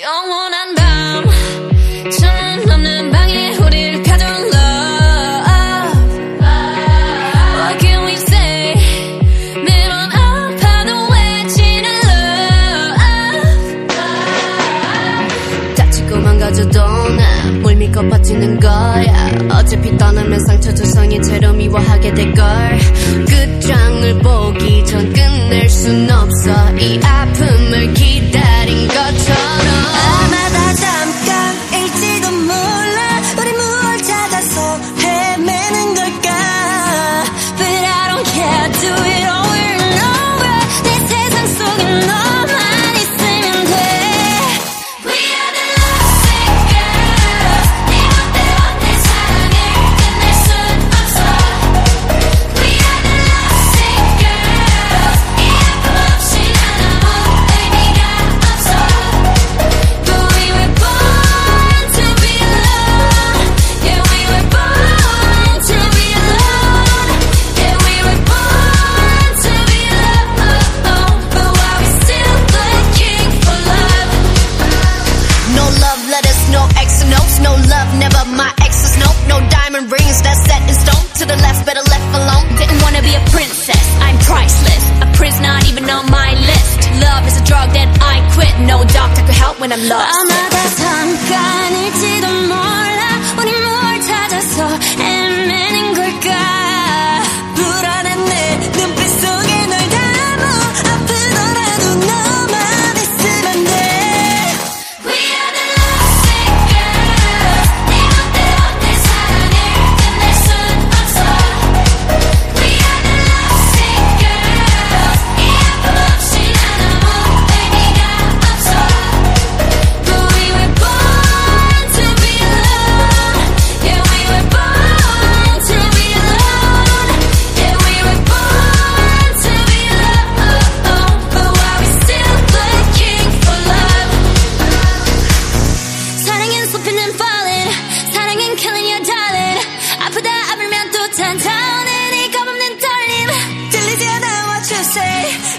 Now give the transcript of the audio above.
영원한 밤 천은 없는 방에 우리를 가둔 love What can 아파도 외치는 love. 다치고 망가져도 난뭘 믿고 버티는 거야. 어차피 떠나면 상처 조성인 채로 미워하게 될걸. 끝낼 순 없어. 이 것처럼 when I'm lost. I'm say